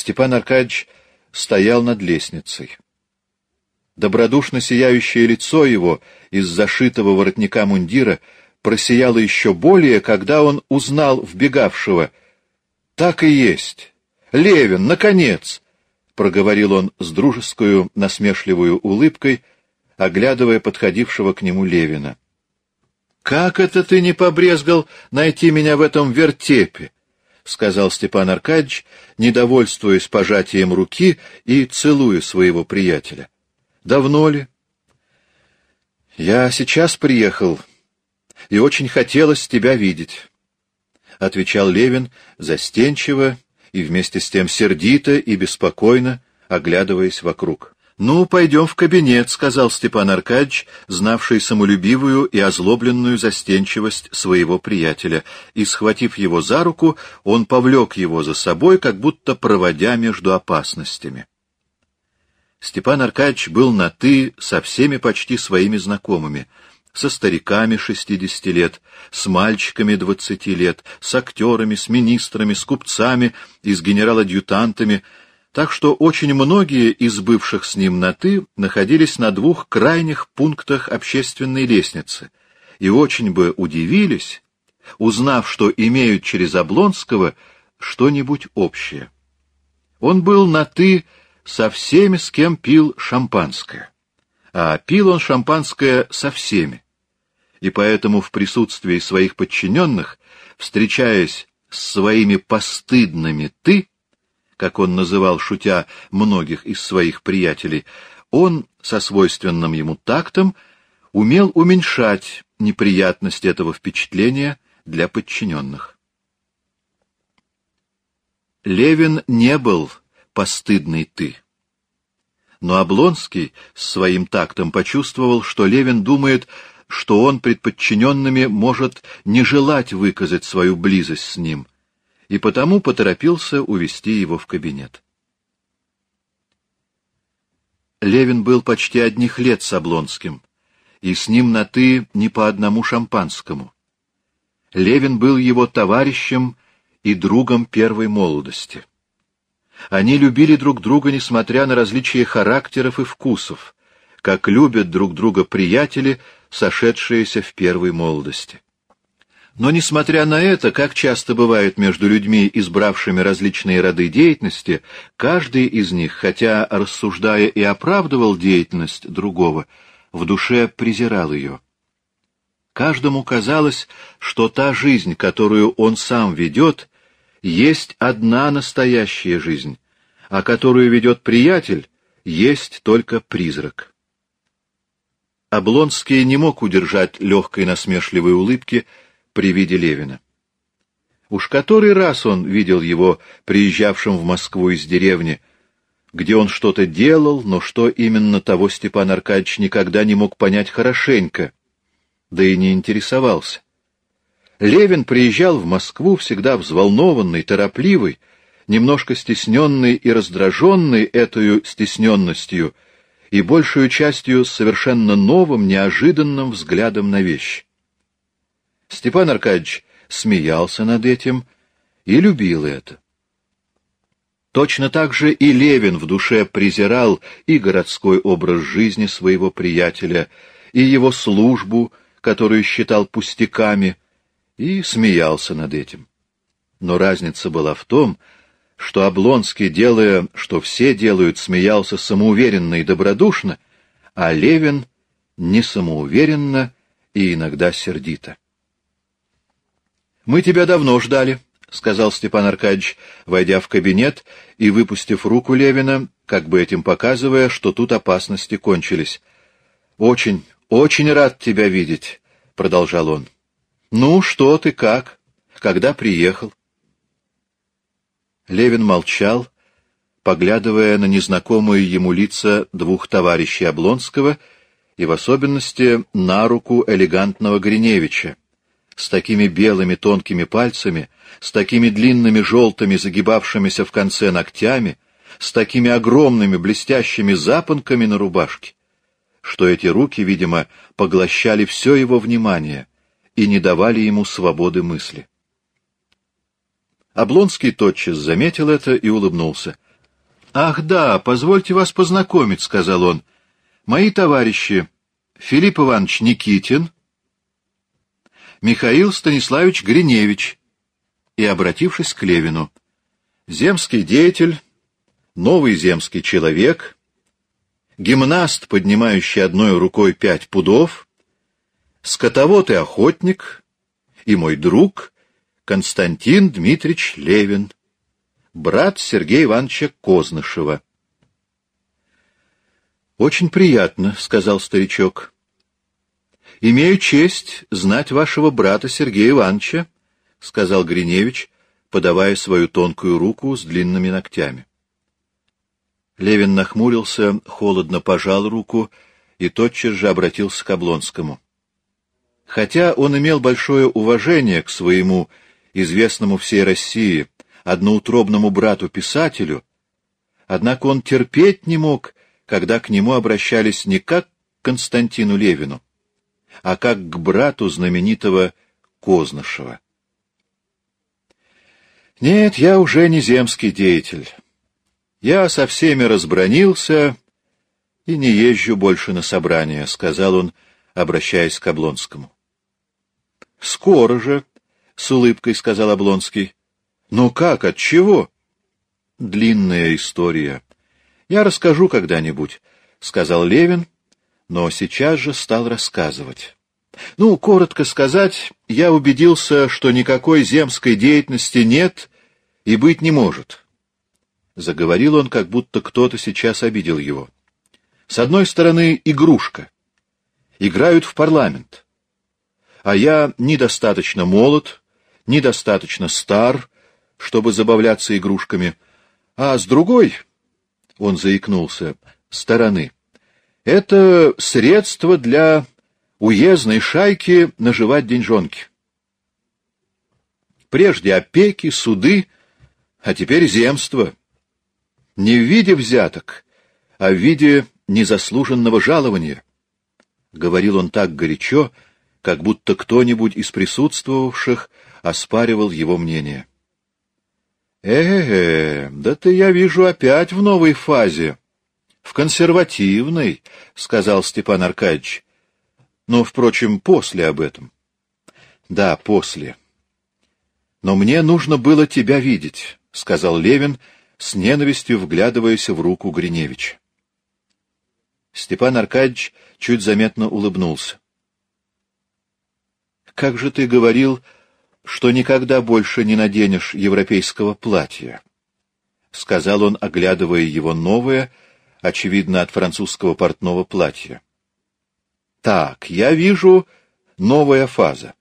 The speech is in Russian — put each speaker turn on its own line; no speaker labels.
Степан Аркадьевич стоял над лестницей. Добродушно сияющее лицо его из зашитого воротника мундира просияло еще более, когда он узнал вбегавшего. «Так и есть! Левин, наконец!» — проговорил он с дружескую насмешливую улыбкой, оглядывая подходившего к нему Левина. «Как это ты не побрезгал найти меня в этом вертепе?» — сказал Степан Аркадьевич, недовольствуясь пожатием руки и целуя своего приятеля. Давно ли? Я сейчас приехал, и очень хотелось тебя видеть, — отвечал Левин застенчиво и вместе с тем сердито и беспокойно, оглядываясь вокруг. «Ну, пойдем в кабинет», — сказал Степан Аркадьевич, знавший самолюбивую и озлобленную застенчивость своего приятеля, и, схватив его за руку, он повлек его за собой, как будто проводя между опасностями. Степан Аркадьевич был на «ты» со всеми почти своими знакомыми, со стариками шестидесяти лет, с мальчиками двадцати лет, с актерами, с министрами, с купцами и с генерал-адъютантами, так что очень многие из бывших с ним на «ты» находились на двух крайних пунктах общественной лестницы и очень бы удивились, узнав, что имеют через Облонского что-нибудь общее. Он был на «ты» со всеми, с кем пил шампанское. А пил он шампанское со всеми. И поэтому в присутствии своих подчиненных, встречаясь с своими постыдными «ты», как он называл, шутя, многих из своих приятелей, он, со свойственным ему тактом, умел уменьшать неприятность этого впечатления для подчиненных. Левин не был постыдный ты. Но Облонский с своим тактом почувствовал, что Левин думает, что он пред подчиненными может не желать выказать свою близость с ним, и потому поторопился увести его в кабинет. Левин был почти одних лет с Облонским, и с ним на «ты» не по одному шампанскому. Левин был его товарищем и другом первой молодости. Они любили друг друга, несмотря на различия характеров и вкусов, как любят друг друга приятели, сошедшиеся в первой молодости. Но, несмотря на это, как часто бывает между людьми, избравшими различные роды деятельности, каждый из них, хотя рассуждая и оправдывал деятельность другого, в душе презирал ее. Каждому казалось, что та жизнь, которую он сам ведет, есть одна настоящая жизнь, а которую ведет приятель, есть только призрак. Облонский не мог удержать легкой насмешливой улыбки при виде Левина. Уж который раз он видел его приезжавшим в Москву из деревни, где он что-то делал, но что именно того Степан Аркадьевич никогда не мог понять хорошенько, да и не интересовался. Левин приезжал в Москву всегда взволнованный, торопливый, немножко стесненный и раздраженный этой стесненностью и большую частью совершенно новым, неожиданным взглядом на вещь. Степан Аркадьевич смеялся над этим и любил это. Точно так же и Левин в душе презирал и городской образ жизни своего приятеля, и его службу, которую считал пустяками, и смеялся над этим. Но разница была в том, что Облонский, делая, что все делают, смеялся самоуверенно и добродушно, а Левин не самоуверенно и иногда сердито. «Мы тебя давно ждали», — сказал Степан Аркадьевич, войдя в кабинет и выпустив руку Левина, как бы этим показывая, что тут опасности кончились. «Очень, очень рад тебя видеть», — продолжал он. «Ну, что ты, как? Когда приехал?» Левин молчал, поглядывая на незнакомые ему лица двух товарищей Облонского и в особенности на руку элегантного Гриневича, с такими белыми тонкими пальцами, с такими длинными желтыми загибавшимися в конце ногтями, с такими огромными блестящими запонками на рубашке, что эти руки, видимо, поглощали все его внимание, и не давали ему свободы мысли. Облонский тотчас заметил это и улыбнулся. Ах да, позвольте вас познакомить, сказал он. Мои товарищи Филипп Иванович Никитин, Михаил Станиславович Гриневич и, обратившись к Левину, земский деятель, новый земский человек, гимнаст, поднимающий одной рукой пять пудов, скотовод и охотник, и мой друг Константин Дмитриевич Левин, брат Сергея Ивановича Кознышева. «Очень приятно», — сказал старичок. «Имею честь знать вашего брата Сергея Ивановича», — сказал Гриневич, подавая свою тонкую руку с длинными ногтями. Левин нахмурился, холодно пожал руку и тотчас же обратился к Облонскому. Хотя он имел большое уважение к своему, известному всей России, одноутробному брату-писателю, однако он терпеть не мог, когда к нему обращались не как к Константину Левину, а как к брату знаменитого Кознышева. Нет, я уже не земский деятель. «Я со всеми разбронился и не езжу больше на собрания», — сказал он, обращаясь к Облонскому. «Скоро же», — с улыбкой сказал Облонский. «Ну как, от чего?» «Длинная история. Я расскажу когда-нибудь», — сказал Левин, но сейчас же стал рассказывать. «Ну, коротко сказать, я убедился, что никакой земской деятельности нет и быть не может. Заговорил он, как будто кто-то сейчас обидел его. С одной стороны, игрушка. Играют в парламент. А я недостаточно молод, недостаточно стар, чтобы забавляться игрушками. А с другой, он заикнулся, стороны, это средство для уездной шайки наживать деньжонки. Прежде опеки, суды, а теперь земство — не в виде взяток, а в виде незаслуженного жалования. Говорил он так горячо, как будто кто-нибудь из присутствовавших оспаривал его мнение. «Э, -э да ты, я вижу, опять в новой фазе. В консервативной», — сказал Степан Аркадьевич. «Но, впрочем, после об этом». «Да, после». «Но мне нужно было тебя видеть», — сказал Левин, — с ненавистью вглядываясь в руку Гриневича. Степан Аркадьевич чуть заметно улыбнулся. «Как же ты говорил, что никогда больше не наденешь европейского платья?» — сказал он, оглядывая его новое, очевидно, от французского портного платья. «Так, я вижу новая фаза.